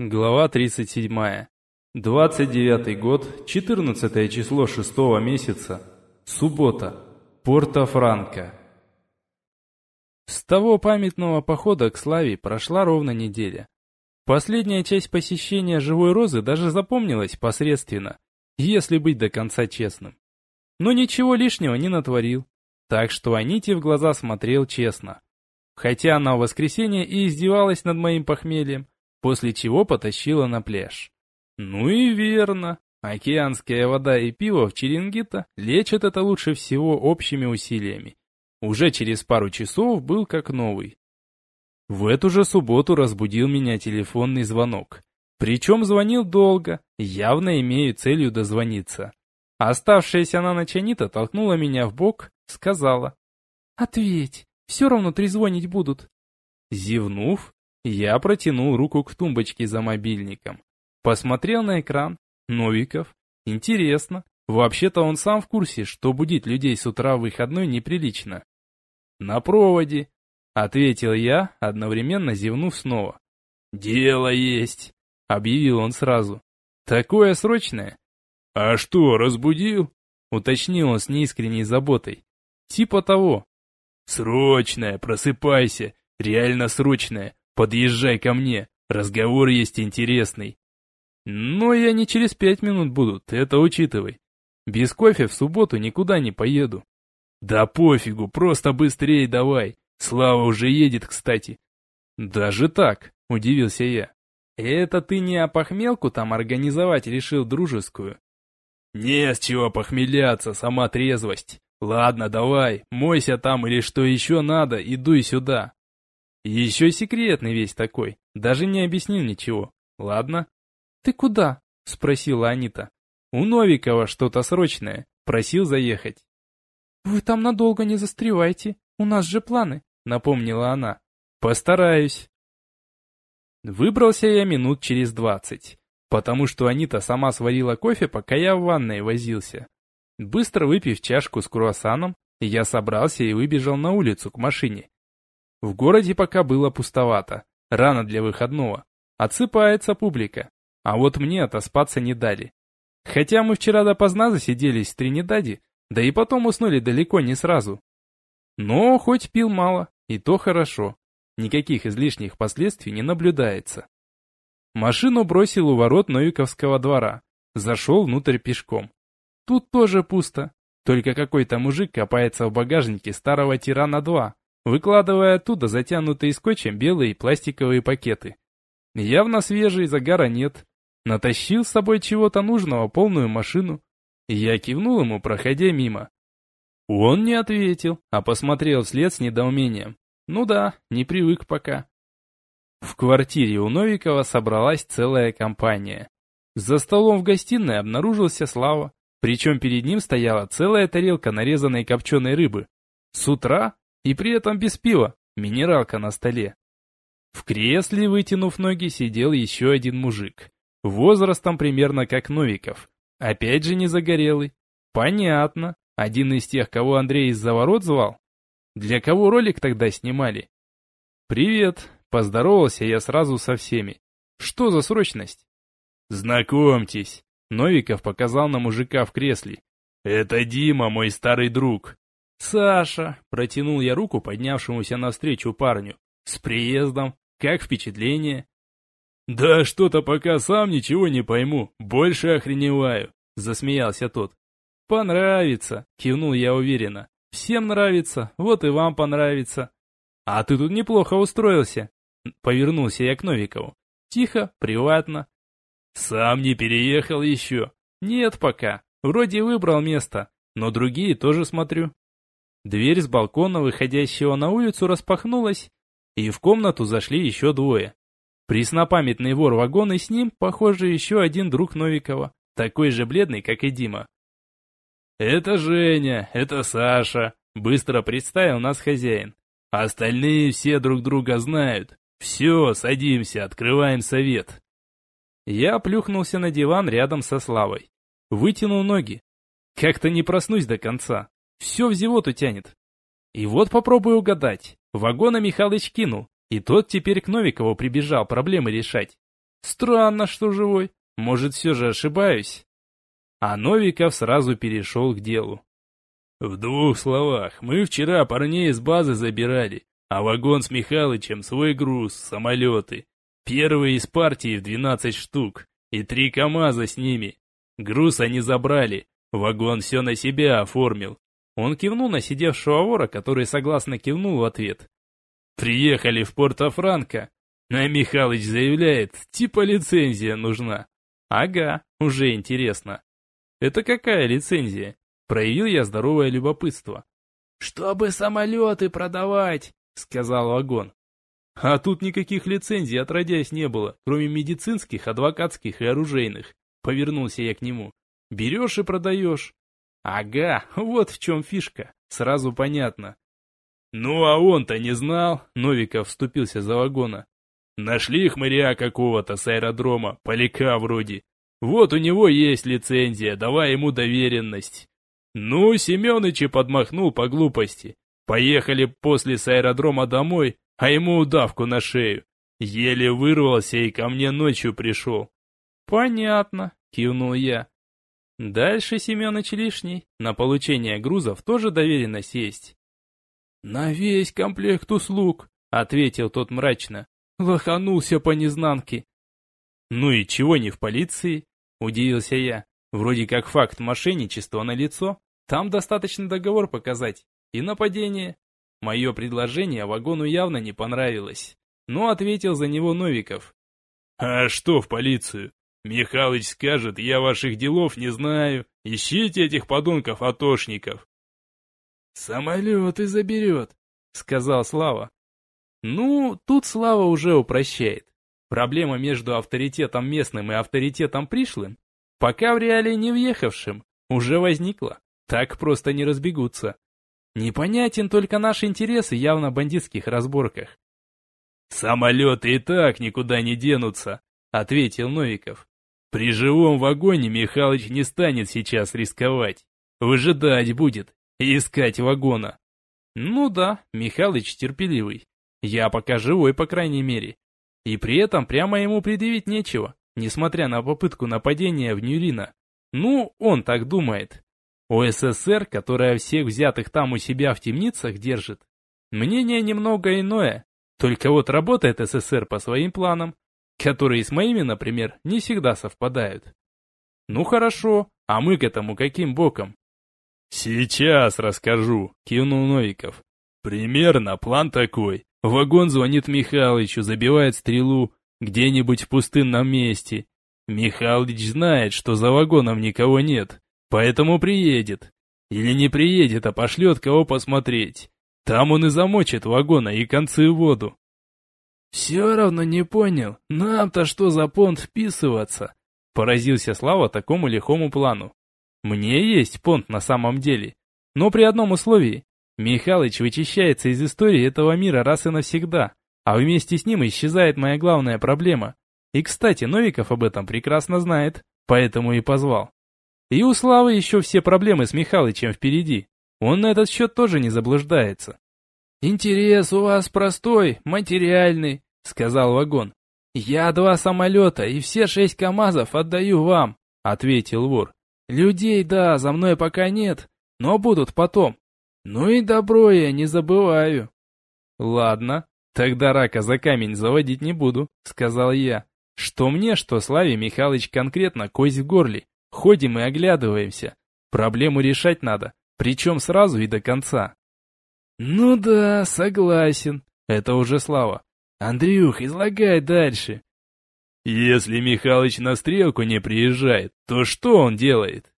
Глава 37. 29 год, 14 число 6 месяца. Суббота. Порто-Франко. С того памятного похода к Славе прошла ровно неделя. Последняя часть посещения Живой Розы даже запомнилась посредственно, если быть до конца честным. Но ничего лишнего не натворил, так что Аните в глаза смотрел честно. Хотя она в воскресенье и издевалась над моим похмельем, после чего потащила на пляж. Ну и верно. Океанская вода и пиво в Черенгита лечат это лучше всего общими усилиями. Уже через пару часов был как новый. В эту же субботу разбудил меня телефонный звонок. Причем звонил долго, явно имея целью дозвониться. Оставшаяся на ночь Анита толкнула меня в бок, сказала. «Ответь, все равно трезвонить будут». Зевнув, я протянул руку к тумбочке за мобильником. Посмотрел на экран. Новиков. Интересно. Вообще-то он сам в курсе, что будить людей с утра в выходной неприлично. На проводе. Ответил я, одновременно зевнув снова. «Дело есть», — объявил он сразу. «Такое срочное?» «А что, разбудил?» — уточнил он с неискренней заботой. «Типа того». «Срочное, просыпайся, реально срочное. Подъезжай ко мне, разговор есть интересный. Но я не через пять минут буду, ты это учитывай. Без кофе в субботу никуда не поеду. Да пофигу, просто быстрее давай. Слава уже едет, кстати. Даже так, удивился я. Это ты не опохмелку там организовать решил дружескую? Не с чего похмеляться, сама трезвость. Ладно, давай, мойся там или что еще надо, и дуй сюда. Еще секретный весь такой, даже не объяснил ничего. Ладно. Ты куда? Спросила Анита. У Новикова что-то срочное, просил заехать. Вы там надолго не застревайте, у нас же планы, напомнила она. Постараюсь. Выбрался я минут через двадцать, потому что Анита сама сварила кофе, пока я в ванной возился. Быстро выпив чашку с круассаном, я собрался и выбежал на улицу к машине. В городе пока было пустовато, рано для выходного. Отсыпается публика. А вот мне отоспаться не дали. Хотя мы вчера допоздна засиделись в Тринидаде, да и потом уснули далеко не сразу. Но хоть пил мало, и то хорошо. Никаких излишних последствий не наблюдается. Машину бросил у ворот Новиковского двора. Зашел внутрь пешком. Тут тоже пусто. Только какой-то мужик копается в багажнике старого Тирана-2, выкладывая оттуда затянутые скотчем белые пластиковые пакеты. Явно свежий, загара нет. Натащил с собой чего-то нужного полную машину. Я кивнул ему, проходя мимо. Он не ответил, а посмотрел вслед с недоумением. Ну да, не привык пока. В квартире у Новикова собралась целая компания. За столом в гостиной обнаружился Слава, причем перед ним стояла целая тарелка нарезанной копченой рыбы. С утра и при этом без пива, минералка на столе. В кресле, вытянув ноги, сидел еще один мужик. Возрастом примерно как Новиков. Опять же не загорелый. Понятно. Один из тех, кого Андрей из-за ворот звал? Для кого ролик тогда снимали? «Привет», — поздоровался я сразу со всеми. «Что за срочность?» «Знакомьтесь», — Новиков показал на мужика в кресле. «Это Дима, мой старый друг. «Саша!» — протянул я руку поднявшемуся навстречу парню. «С приездом! Как впечатление?» «Да что-то пока сам ничего не пойму, больше охреневаю!» — засмеялся тот. «Понравится!» — кивнул я уверенно. «Всем нравится, вот и вам понравится!» «А ты тут неплохо устроился!» — повернулся я к Новикову. «Тихо, приватно!» «Сам не переехал еще?» «Нет пока, вроде выбрал место, но другие тоже смотрю». Дверь с балкона, выходящего на улицу, распахнулась, и в комнату зашли еще двое. Преснопамятный вор вагона и с ним, похоже, еще один друг Новикова, такой же бледный, как и Дима. «Это Женя, это Саша», — быстро представил нас хозяин. «Остальные все друг друга знают. Все, садимся, открываем совет». Я плюхнулся на диван рядом со Славой. Вытянул ноги. Как-то не проснусь до конца. Все в зевоту тянет. И вот попробую угадать. Вагона Михалыч кинул, и тот теперь к Новикову прибежал проблемы решать. Странно, что живой. Может, все же ошибаюсь? А Новиков сразу перешел к делу. В двух словах, мы вчера парней из базы забирали, а вагон с Михалычем свой груз, самолеты. Первый из партии в 12 штук, и три КамАЗа с ними. Груз они забрали, вагон все на себя оформил. Он кивнул на сидевшего вора, который согласно кивнул в ответ. Приехали в Порто-Франко, а Михалыч заявляет, типа лицензия нужна. Ага, уже интересно. Это какая лицензия? Проявил я здоровое любопытство. «Чтобы самолеты продавать», — сказал вагон. А тут никаких лицензий отродясь не было, кроме медицинских, адвокатских и оружейных. Повернулся я к нему. Берешь и продаешь. Ага, вот в чем фишка. Сразу понятно. Ну а он-то не знал, Новиков вступился за вагона. Нашли хмыря какого-то с аэродрома, поляка вроде. Вот у него есть лицензия, давай ему доверенность. Ну, Семёныч и подмахнул по глупости. Поехали после с аэродрома домой, а ему удавку на шею. Еле вырвался и ко мне ночью пришел. Понятно, кивнул я. Дальше Семёныч лишний. На получение грузов тоже доверенность есть. На весь комплект услуг, ответил тот мрачно. Лоханулся по незнанке. Ну и чего не в полиции? Удивился я. Вроде как факт мошенничества на лицо. Там достаточно договор показать. И нападение. Мое предложение вагону явно не понравилось. Но ответил за него Новиков. «А что в полицию? Михалыч скажет, я ваших делов не знаю. Ищите этих подонков-атошников». «Самолеты заберет», — сказал Слава. Ну, тут Слава уже упрощает. Проблема между авторитетом местным и авторитетом пришлым, пока в реалии не въехавшим, уже возникла. Так просто не разбегутся. Непонятен только наш интерес и явно бандитских разборках. «Самолеты и так никуда не денутся», — ответил Новиков. «При живом вагоне Михалыч не станет сейчас рисковать. Выжидать будет искать вагона». «Ну да, Михалыч терпеливый. Я пока живой, по крайней мере. И при этом прямо ему предъявить нечего, несмотря на попытку нападения в Нюрина. Ну, он так думает. ОССР, которая всех взятых там у себя в темницах держит, мнение немного иное. Только вот работает СССР по своим планам, которые с моими, например, не всегда совпадают. Ну хорошо, а мы к этому каким боком? Сейчас расскажу, кивнул Новиков. Примерно план такой. Вагон звонит Михалычу, забивает стрелу где-нибудь в пустынном месте. Михалыч знает, что за вагоном никого нет, Поэтому приедет. Или не приедет, а пошлет кого посмотреть. Там он и замочит вагона и концы в воду. Все равно не понял, нам-то что за понт вписываться? Поразился Слава такому лихому плану. Мне есть понт на самом деле. Но при одном условии. Михалыч вычищается из истории этого мира раз и навсегда, а вместе с ним исчезает моя главная проблема. И, кстати, Новиков об этом прекрасно знает, поэтому и позвал. И у Славы еще все проблемы с Михалычем впереди. Он на этот счет тоже не заблуждается. «Интерес у вас простой, материальный», — сказал вагон. «Я два самолета и все шесть КАМАЗов отдаю вам», — ответил вор. «Людей, да, за мной пока нет, но будут потом. Ну и добро я не забываю». «Ладно, тогда рака за камень заводить не буду», — сказал я. «Что мне, что Славе Михалыч конкретно кость в горле. Ходим и оглядываемся. Проблему решать надо, причем сразу и до конца. Ну да, согласен. Это уже слава. Андрюх, излагай дальше. Если Михалыч на стрелку не приезжает, то что он делает?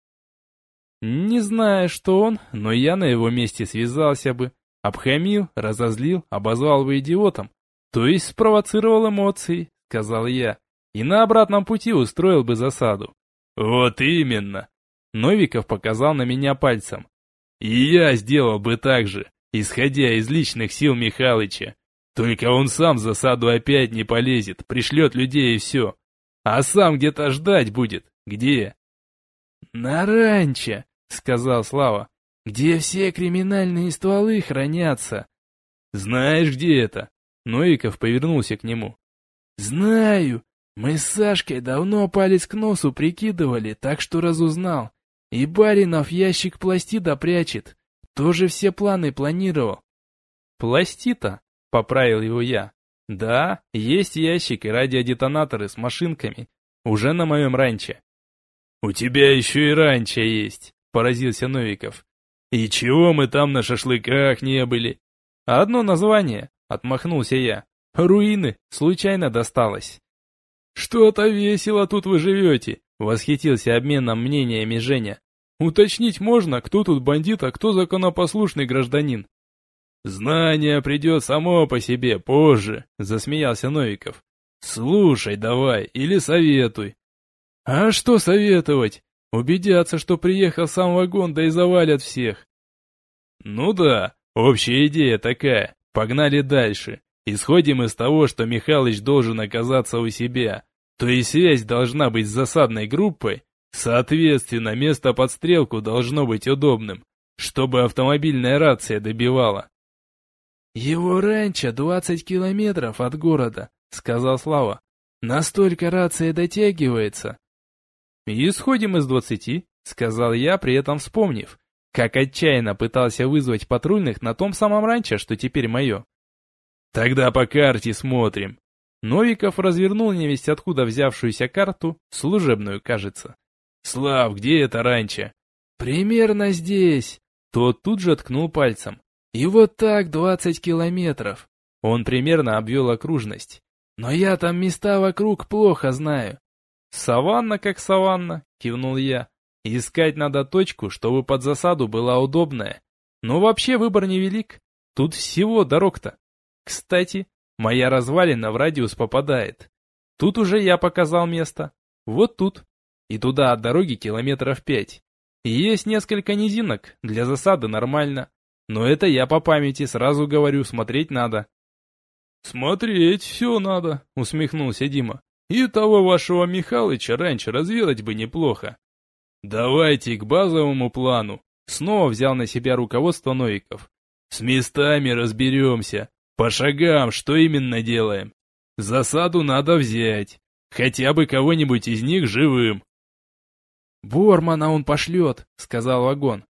Не знаю, что он, но я на его месте связался бы. Обхамил, разозлил, обозвал бы идиотом. То есть спровоцировал эмоции, сказал я. И на обратном пути устроил бы засаду. «Вот именно!» Новиков показал на меня пальцем. «И я сделал бы так же, исходя из личных сил Михалыча. Только он сам в засаду опять не полезет, пришлет людей и все. А сам где-то ждать будет. Где?» «На ранчо», — сказал Слава, — «где все криминальные стволы хранятся». «Знаешь, где это?» Новиков повернулся к нему. «Знаю. Мы с Сашкой давно палец к носу прикидывали, так что разузнал. И Баринов ящик пластида прячет. Тоже все планы планировал. Пластита? Поправил его я. Да, есть ящик и радиодетонаторы с машинками. Уже на моем ранче. У тебя еще и ранчо есть, поразился Новиков. И чего мы там на шашлыках не были? Одно название, отмахнулся я. Руины, случайно досталось. Что-то весело тут вы живете, восхитился обменом мнениями Женя. Уточнить можно, кто тут бандит, а кто законопослушный гражданин. Знание придет само по себе позже, засмеялся Новиков. Слушай давай или советуй. А что советовать? Убедятся, что приехал сам вагон, да и завалят всех. Ну да, общая идея такая. Погнали дальше. Исходим из того, что Михалыч должен оказаться у себя. То есть связь должна быть с засадной группой. Соответственно, место подстрелку должно быть удобным, чтобы автомобильная рация добивала. «Его раньше двадцать километров от города», — сказал Слава. «Настолько рация дотягивается». «Исходим из двадцати», — сказал я, при этом вспомнив, как отчаянно пытался вызвать патрульных на том самом ранчо, что теперь мое. «Тогда по карте смотрим». Новиков развернул невесть откуда взявшуюся карту, служебную, кажется. «Слав, где это ранчо?» «Примерно здесь». Тот тут же ткнул пальцем. И вот так двадцать километров. Он примерно обвел окружность. Но я там места вокруг плохо знаю. Саванна как саванна, кивнул я. Искать надо точку, чтобы под засаду была удобная. Но вообще выбор невелик. Тут всего дорог-то. Кстати, моя развалина в радиус попадает. Тут уже я показал место. Вот тут. И туда от дороги километров пять. есть несколько низинок, для засады нормально. Но это я по памяти, сразу говорю, смотреть надо. Смотреть все надо, усмехнулся Дима. И того вашего Михалыча раньше разведать бы неплохо. Давайте к базовому плану. Снова взял на себя руководство Новиков. С местами разберемся. По шагам, что именно делаем. Засаду надо взять. Хотя бы кого-нибудь из них живым. «Бормана он пошлет», — сказал вагон.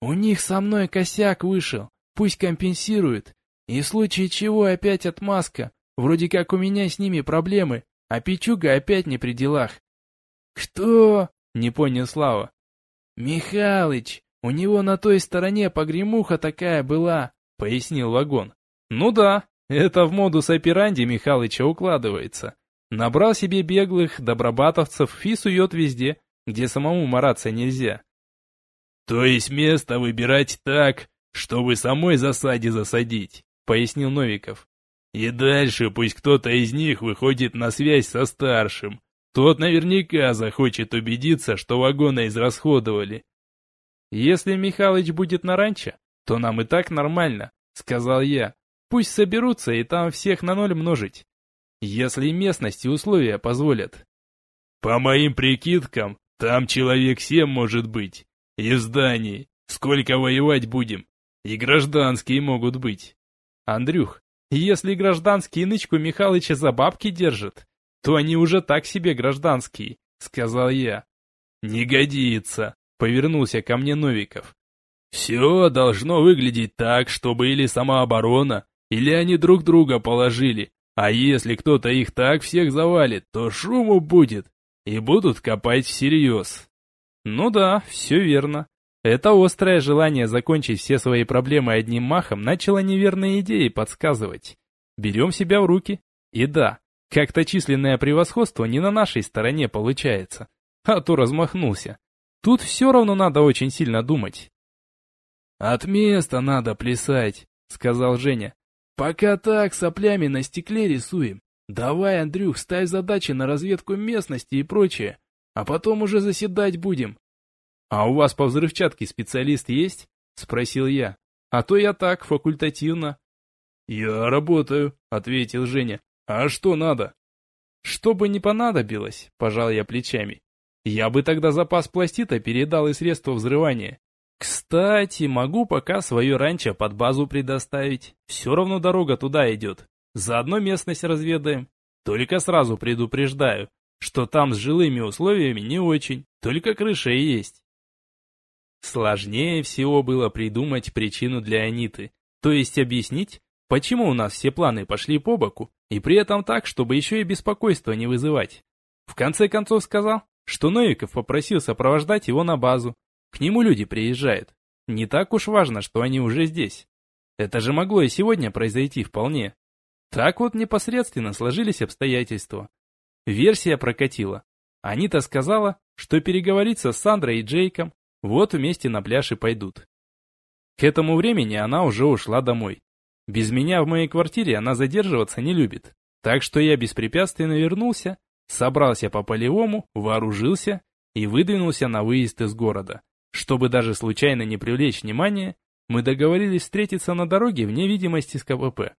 У них со мной косяк вышел, пусть компенсирует. И в случае чего опять отмазка. Вроде как у меня с ними проблемы, а Пичуга опять не при делах. Кто? Не понял Слава. Михалыч, у него на той стороне погремуха такая была, пояснил вагон. Ну да, это в модус операнди Михалыча укладывается. Набрал себе беглых добробатовцев и сует везде, где самому мараться нельзя. «То есть место выбирать так, чтобы самой засаде засадить», — пояснил Новиков. «И дальше пусть кто-то из них выходит на связь со старшим. Тот наверняка захочет убедиться, что вагоны израсходовали». «Если Михалыч будет на ранчо, то нам и так нормально», — сказал я. «Пусть соберутся и там всех на ноль множить, если местность и условия позволят». «По моим прикидкам, там человек семь может быть», и в здании. Сколько воевать будем? И гражданские могут быть. Андрюх, если гражданские нычку Михалыча за бабки держат, то они уже так себе гражданские, сказал я. Не годится, повернулся ко мне Новиков. Все должно выглядеть так, чтобы или самооборона, или они друг друга положили. А если кто-то их так всех завалит, то шуму будет, и будут копать всерьез. Ну да, все верно. Это острое желание закончить все свои проблемы одним махом начало неверные идеи подсказывать. Берем себя в руки. И да, как-то численное превосходство не на нашей стороне получается. А то размахнулся. Тут все равно надо очень сильно думать. «От места надо плясать», — сказал Женя. «Пока так соплями на стекле рисуем. Давай, Андрюх, ставь задачи на разведку местности и прочее а потом уже заседать будем. А у вас по взрывчатке специалист есть? Спросил я. А то я так, факультативно. Я работаю, ответил Женя. А что надо? Что бы не понадобилось, пожал я плечами. Я бы тогда запас пластита передал и средства взрывания. Кстати, могу пока свое ранчо под базу предоставить. Все равно дорога туда идет. Заодно местность разведаем. Только сразу предупреждаю, что там с жилыми условиями не очень, только крыша и есть. Сложнее всего было придумать причину для Аниты, то есть объяснить, почему у нас все планы пошли по боку, и при этом так, чтобы еще и беспокойство не вызывать. В конце концов сказал, что Новиков попросил сопровождать его на базу. К нему люди приезжают. Не так уж важно, что они уже здесь. Это же могло и сегодня произойти вполне. Так вот непосредственно сложились обстоятельства. Версия прокатила. Анита сказала, что переговориться с Сандрой и Джейком, вот вместе на пляж и пойдут. К этому времени она уже ушла домой. Без меня в моей квартире она задерживаться не любит. Так что я беспрепятственно вернулся, собрался по полевому, вооружился и выдвинулся на выезд из города. Чтобы даже случайно не привлечь внимания, мы договорились встретиться на дороге вне видимости с КПП.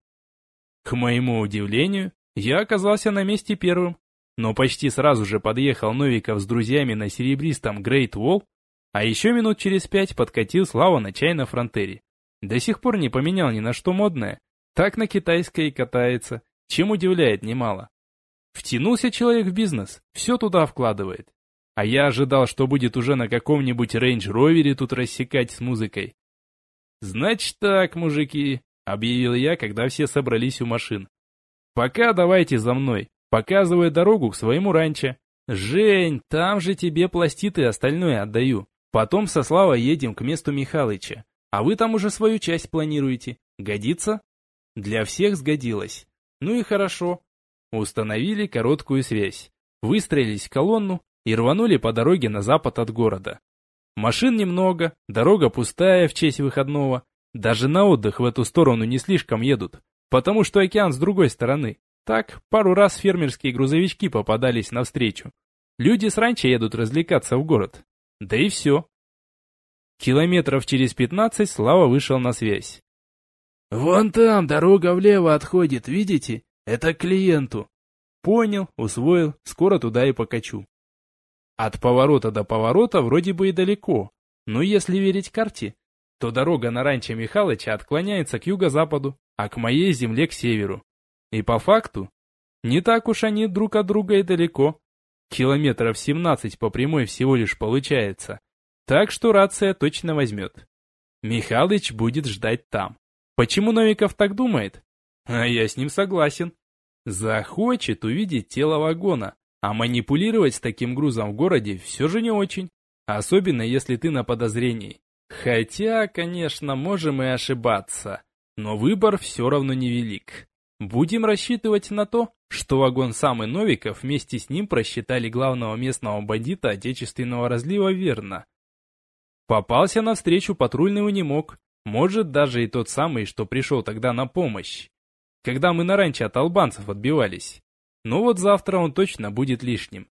К моему удивлению, я оказался на месте первым, но почти сразу же подъехал Новиков с друзьями на серебристом Грейт Wall, а еще минут через пять подкатил Слава на чай на фронтере. До сих пор не поменял ни на что модное, так на китайской и катается, чем удивляет немало. Втянулся человек в бизнес, все туда вкладывает. А я ожидал, что будет уже на каком-нибудь рейндж-ровере тут рассекать с музыкой. «Значит так, мужики», — объявил я, когда все собрались у машин. «Пока давайте за мной, показывая дорогу к своему ранчо. Жень, там же тебе пластиты остальное отдаю. Потом со Славой едем к месту Михалыча. А вы там уже свою часть планируете. Годится?» Для всех сгодилось. Ну и хорошо. Установили короткую связь. Выстроились в колонну и рванули по дороге на запад от города. Машин немного, дорога пустая в честь выходного. Даже на отдых в эту сторону не слишком едут, потому что океан с другой стороны. Так, пару раз фермерские грузовички попадались навстречу. Люди с ранчо едут развлекаться в город. Да и все. Километров через пятнадцать Слава вышел на связь. «Вон там дорога влево отходит, видите? Это к клиенту». Понял, усвоил, скоро туда и покачу. От поворота до поворота вроде бы и далеко, но если верить карте, то дорога на ранчо Михалыча отклоняется к юго-западу, а к моей земле к северу. И по факту, не так уж они друг от друга и далеко. Километров 17 по прямой всего лишь получается. Так что рация точно возьмет. Михалыч будет ждать там. Почему Новиков так думает? А я с ним согласен. Захочет увидеть тело вагона, а манипулировать с таким грузом в городе все же не очень. Особенно если ты на подозрении. Хотя, конечно, можем и ошибаться. Но выбор все равно невелик. Будем рассчитывать на то, что вагон сам и Новиков вместе с ним просчитали главного местного бандита отечественного разлива верно. Попался навстречу патрульный не мог, может даже и тот самый, что пришел тогда на помощь. Когда мы на ранчо от албанцев отбивались. Но вот завтра он точно будет лишним.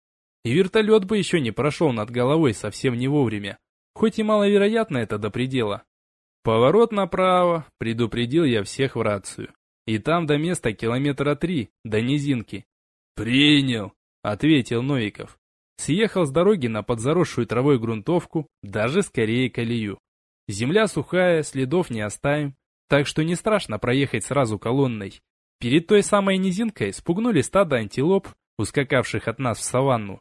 И вертолет бы еще не прошел над головой совсем не вовремя, хоть и маловероятно это до предела. Поворот направо, предупредил я всех в рацию. И там до места километра три, до низинки. «Принял», — ответил Новиков. Съехал с дороги на подзаросшую травой грунтовку, даже скорее колею. Земля сухая, следов не оставим, так что не страшно проехать сразу колонной. Перед той самой низинкой спугнули стадо антилоп, ускакавших от нас в саванну.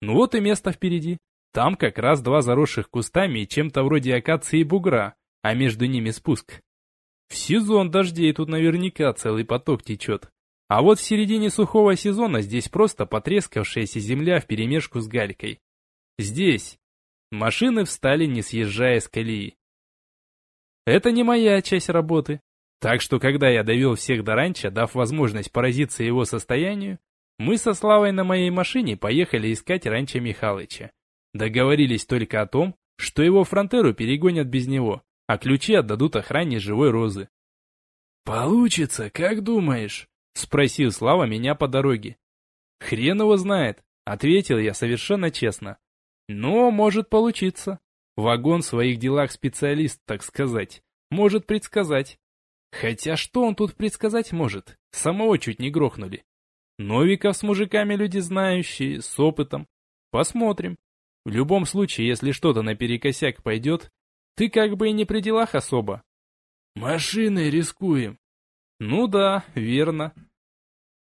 Ну вот и место впереди. Там как раз два заросших кустами и чем-то вроде акации и бугра, а между ними спуск. В сезон дождей тут наверняка целый поток течет. А вот в середине сухого сезона здесь просто потрескавшаяся земля вперемешку с галькой. Здесь. Машины встали, не съезжая с колеи. Это не моя часть работы. Так что, когда я довел всех до ранчо, дав возможность поразиться его состоянию, мы со Славой на моей машине поехали искать ранчо Михалыча. Договорились только о том, что его фронтеру перегонят без него, а ключи отдадут охране живой розы. «Получится, как думаешь?» — спросил Слава меня по дороге. «Хрен его знает», — ответил я совершенно честно. «Но может получиться. Вагон в своих делах специалист, так сказать, может предсказать. Хотя что он тут предсказать может? Самого чуть не грохнули. Новиков с мужиками люди знающие, с опытом. Посмотрим. В любом случае, если что-то наперекосяк пойдет, ты как бы и не при делах особо. Машиной рискуем. Ну да, верно.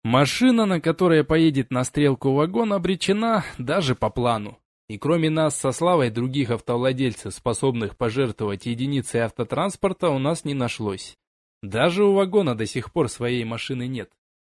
Машина, на которой поедет на стрелку вагон, обречена даже по плану. И кроме нас со Славой других автовладельцев, способных пожертвовать единицей автотранспорта, у нас не нашлось. Даже у вагона до сих пор своей машины нет.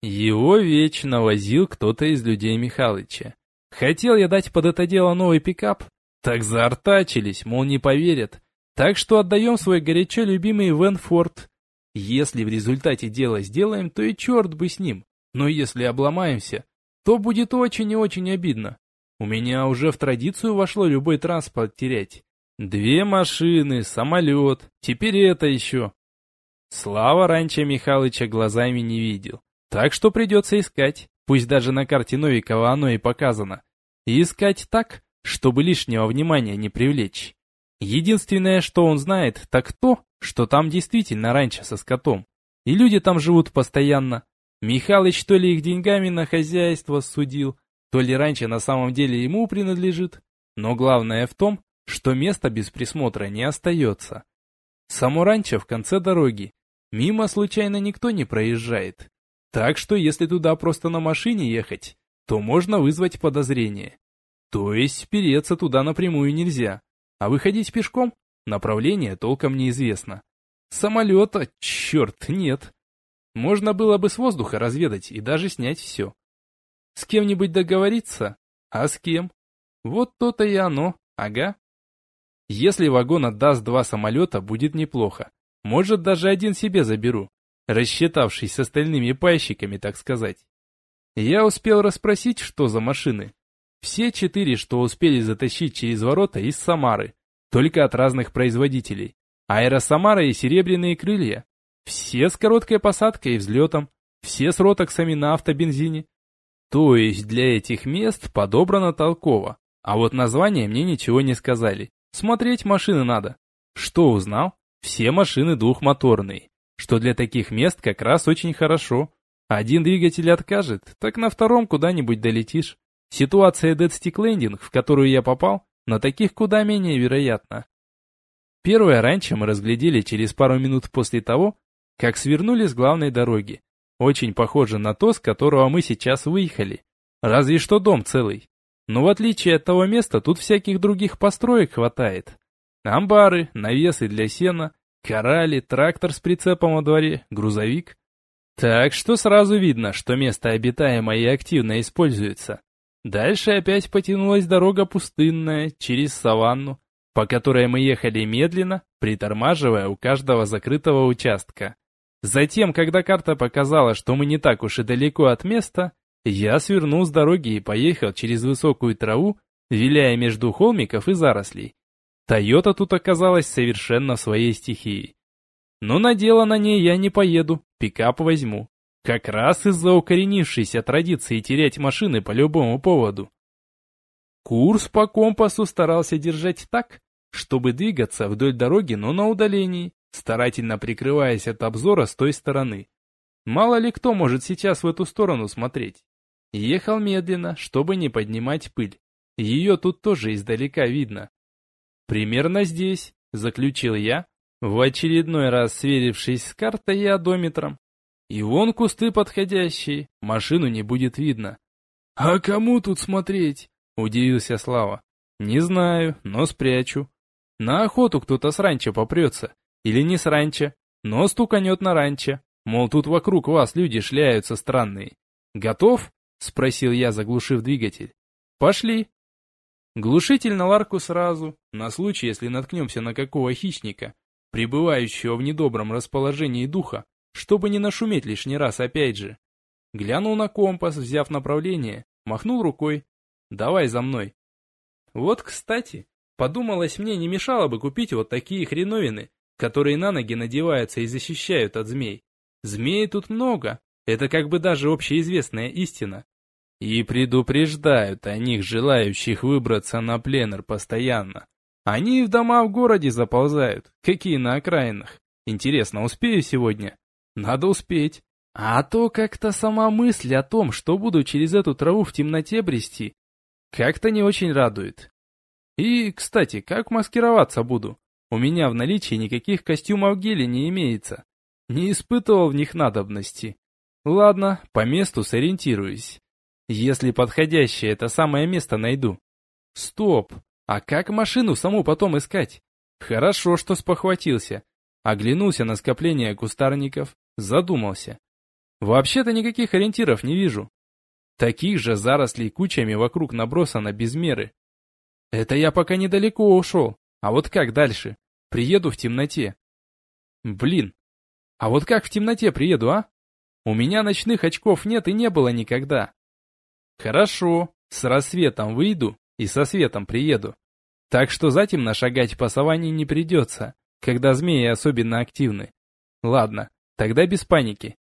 Его вечно возил кто-то из людей Михалыча. Хотел я дать под это дело новый пикап, так заортачились, мол, не поверят. Так что отдаем свой горячо любимый Вен Форд. Если в результате дела сделаем, то и черт бы с ним. Но если обломаемся, то будет очень и очень обидно. У меня уже в традицию вошло любой транспорт терять. Две машины, самолет, теперь это еще. Слава раньше Михалыча глазами не видел. Так что придется искать, пусть даже на карте Новикова оно и показано. Искать так, чтобы лишнего внимания не привлечь. Единственное, что он знает, так то, что там действительно раньше со скотом. И люди там живут постоянно. Михалыч то ли их деньгами на хозяйство судил, то ли раньше на самом деле ему принадлежит. Но главное в том, что место без присмотра не остается. Само раньше в конце дороги. Мимо случайно никто не проезжает. Так что если туда просто на машине ехать, то можно вызвать подозрение. То есть переться туда напрямую нельзя. А выходить пешком? Направление толком неизвестно. Самолета, черт, нет. Можно было бы с воздуха разведать и даже снять все. С кем-нибудь договориться? А с кем? Вот то-то и оно, ага. Если вагон отдаст два самолета, будет неплохо. Может, даже один себе заберу, рассчитавшись с остальными пайщиками, так сказать. Я успел расспросить, что за машины. Все четыре, что успели затащить через ворота из Самары, только от разных производителей. Аэросамара и Серебряные крылья. Все с короткой посадкой и взлетом, все с ротоксами на автобензине, то есть для этих мест подобрано толково. А вот название мне ничего не сказали. Смотреть машины надо. Что узнал? Все машины двухмоторные. Что для таких мест как раз очень хорошо. Один двигатель откажет, так на втором куда-нибудь долетишь. Ситуация Dead Stick Landing, в которую я попал, на таких куда менее вероятна. Первое раньше мы разглядели через пару минут после того, как свернули с главной дороги. Очень похоже на то, с которого мы сейчас выехали. Разве что дом целый. Но в отличие от того места, тут всяких других построек хватает. Амбары, навесы для сена, корали, трактор с прицепом во дворе, грузовик. Так что сразу видно, что место обитаемое и активно используется. Дальше опять потянулась дорога пустынная, через саванну, по которой мы ехали медленно, притормаживая у каждого закрытого участка. Затем, когда карта показала, что мы не так уж и далеко от места, я свернул с дороги и поехал через высокую траву, виляя между холмиков и зарослей. Тойота тут оказалась совершенно своей стихией. Но на дело на ней я не поеду, пикап возьму. Как раз из-за укоренившейся традиции терять машины по любому поводу. Курс по компасу старался держать так, чтобы двигаться вдоль дороги, но на удалении старательно прикрываясь от обзора с той стороны. Мало ли кто может сейчас в эту сторону смотреть. Ехал медленно, чтобы не поднимать пыль. Ее тут тоже издалека видно. Примерно здесь, заключил я, в очередной раз сверившись с картой и одометром. И вон кусты подходящие, машину не будет видно. «А кому тут смотреть?» — удивился Слава. «Не знаю, но спрячу. На охоту кто-то с ранчо попрется, или не с ранчо, но стуканет на ранчо. Мол, тут вокруг вас люди шляются странные. Готов? Спросил я, заглушив двигатель. Пошли. Глушитель на ларку сразу, на случай, если наткнемся на какого хищника, пребывающего в недобром расположении духа, чтобы не нашуметь лишний раз опять же. Глянул на компас, взяв направление, махнул рукой. «Давай за мной». Вот, кстати, подумалось мне, не мешало бы купить вот такие хреновины, которые на ноги надеваются и защищают от змей. Змей тут много, это как бы даже общеизвестная истина. И предупреждают о них желающих выбраться на пленер постоянно. Они в дома в городе заползают, какие на окраинах. Интересно, успею сегодня? Надо успеть. А то как-то сама мысль о том, что буду через эту траву в темноте брести, как-то не очень радует. И, кстати, как маскироваться буду? У меня в наличии никаких костюмов гели не имеется. Не испытывал в них надобности. Ладно, по месту сориентируюсь. Если подходящее это самое место найду. Стоп, а как машину саму потом искать? Хорошо, что спохватился. Оглянулся на скопление кустарников, задумался. Вообще-то никаких ориентиров не вижу. Таких же зарослей кучами вокруг набросано без меры. Это я пока недалеко ушел. А вот как дальше? Приеду в темноте. Блин. А вот как в темноте приеду, а? У меня ночных очков нет и не было никогда. Хорошо, с рассветом выйду и со светом приеду. Так что затемно шагать по саванне не придется, когда змеи особенно активны. Ладно, тогда без паники.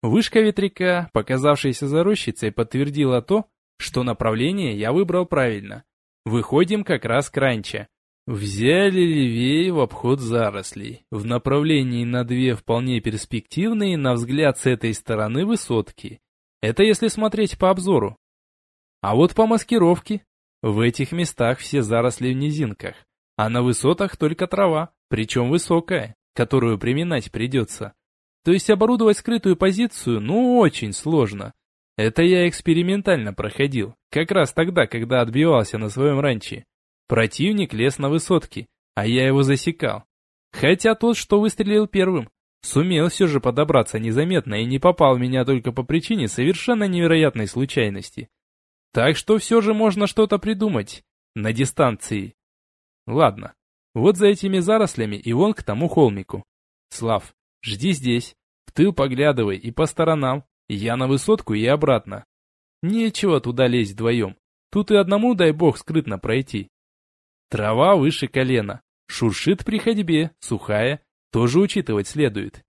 Вышка ветряка, показавшаяся за рощицей, подтвердила то, что направление я выбрал правильно. Выходим как раз к ранчо. Взяли левее в обход зарослей, в направлении на две вполне перспективные, на взгляд с этой стороны, высотки. Это если смотреть по обзору. А вот по маскировке. В этих местах все заросли в низинках, а на высотах только трава, причем высокая, которую приминать придется. То есть оборудовать скрытую позицию, ну, очень сложно. Это я экспериментально проходил, как раз тогда, когда отбивался на своем ранче. Противник лез на высотки, а я его засекал. Хотя тот, что выстрелил первым, сумел все же подобраться незаметно и не попал в меня только по причине совершенно невероятной случайности. Так что все же можно что-то придумать. На дистанции. Ладно, вот за этими зарослями и вон к тому холмику. Слав, жди здесь. В тыл поглядывай и по сторонам. Я на высотку и обратно. Нечего туда лезть вдвоем. Тут и одному, дай бог, скрытно пройти. Трава выше колена. Шуршит при ходьбе, сухая, тоже учитывать следует.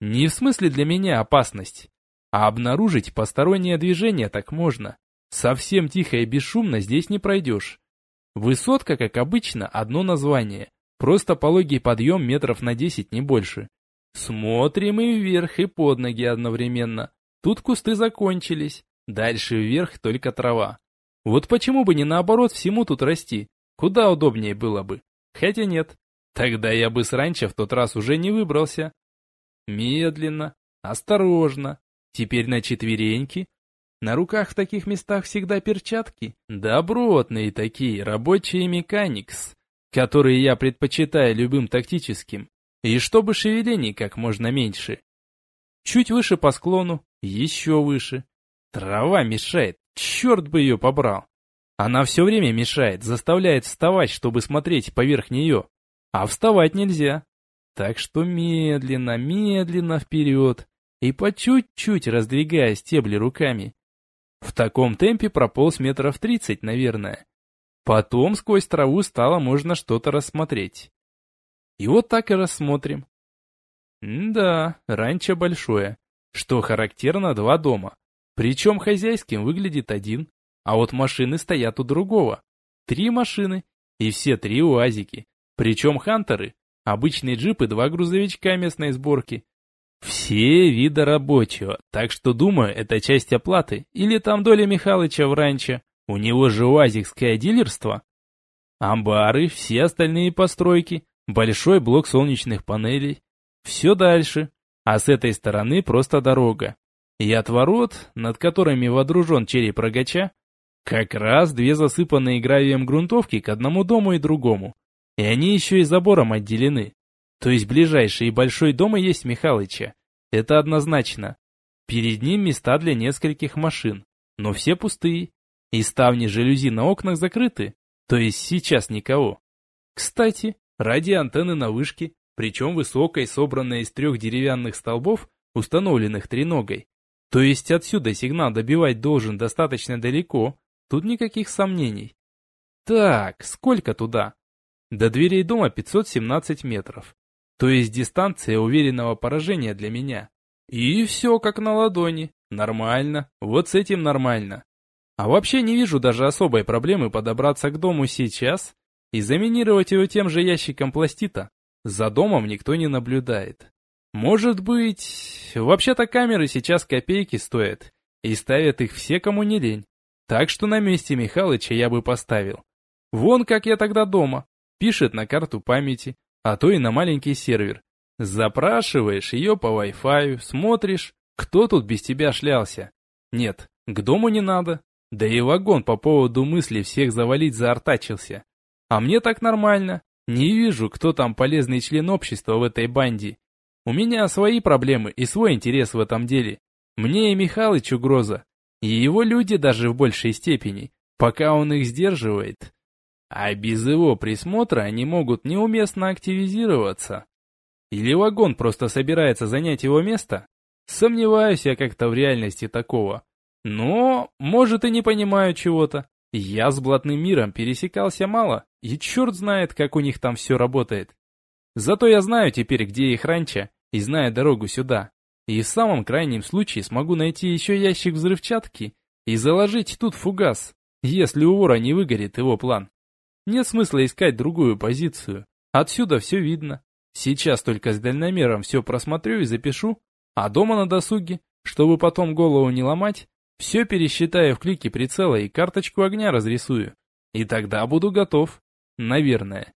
Не в смысле для меня опасность, а обнаружить постороннее движение так можно. Совсем тихо и бесшумно здесь не пройдешь. Высотка, как обычно, одно название. Просто пологий подъем метров на десять, не больше. Смотрим и вверх, и под ноги одновременно. Тут кусты закончились. Дальше вверх только трава. Вот почему бы не наоборот всему тут расти? Куда удобнее было бы. Хотя нет, тогда я бы с раньше в тот раз уже не выбрался. Медленно, осторожно, теперь на четвереньки. На руках в таких местах всегда перчатки. Добротные такие, рабочие механикс, которые я предпочитаю любым тактическим. И чтобы шевелений как можно меньше. Чуть выше по склону, еще выше. Трава мешает, черт бы ее побрал. Она все время мешает, заставляет вставать, чтобы смотреть поверх нее. А вставать нельзя. Так что медленно, медленно вперед. И по чуть-чуть раздвигая стебли руками. В таком темпе прополз метров тридцать, наверное. Потом сквозь траву стало можно что-то рассмотреть. Вот так и рассмотрим. Да, ранчо большое. Что характерно, два дома. Причем хозяйским выглядит один, а вот машины стоят у другого. Три машины, и все три уазики. Причем хантеры, обычные джипы, два грузовичка местной сборки. Все вида рабочего, так что думаю, это часть оплаты, или там доля Михалыча в ранчо. У него же уазикское дилерство. Амбары, все остальные постройки, большой блок солнечных панелей. Все дальше, а с этой стороны просто дорога. И от ворот, над которыми водружен череп рогача, как раз две засыпанные гравием грунтовки к одному дому и другому. И они еще и забором отделены. То есть ближайший и большой дом и есть Михалыча. Это однозначно. Перед ним места для нескольких машин, но все пустые. И ставни жалюзи на окнах закрыты, то есть сейчас никого. Кстати, радиоантенны на вышке, причем высокой, собранной из трех деревянных столбов, установленных треногой. То есть отсюда сигнал добивать должен достаточно далеко, Тут никаких сомнений. Так, сколько туда? До дверей дома 517 метров. То есть дистанция уверенного поражения для меня. И все как на ладони. Нормально. Вот с этим нормально. А вообще не вижу даже особой проблемы подобраться к дому сейчас и заминировать его тем же ящиком пластита. За домом никто не наблюдает. Может быть... Вообще-то камеры сейчас копейки стоят, и ставят их все, кому не лень. Так что на месте Михалыча я бы поставил. Вон как я тогда дома. Пишет на карту памяти, а то и на маленький сервер. Запрашиваешь ее по Wi-Fi, смотришь, Кто тут без тебя шлялся? Нет, к дому не надо. Да и вагон по поводу мысли всех завалить заортачился. А мне так нормально. Не вижу, кто там полезный член общества в этой банде. У меня свои проблемы и свой интерес в этом деле. Мне и Михалыч угроза. И его люди даже в большей степени, пока он их сдерживает. А без его присмотра они могут неуместно активизироваться. Или вагон просто собирается занять его место? Сомневаюсь я как-то в реальности такого. Но, может, и не понимаю чего-то. Я с блатным миром пересекался мало, и черт знает, как у них там все работает. Зато я знаю теперь, где их ранчо, и знаю дорогу сюда. И в самом крайнем случае смогу найти еще ящик взрывчатки и заложить тут фугас, если у вора не выгорит его план. Нет смысла искать другую позицию. Отсюда все видно. Сейчас только с дальномером все просмотрю и запишу, а дома на досуге, чтобы потом голову не ломать, все пересчитаю в клике прицела и карточку огня разрисую. И тогда буду готов. Наверное.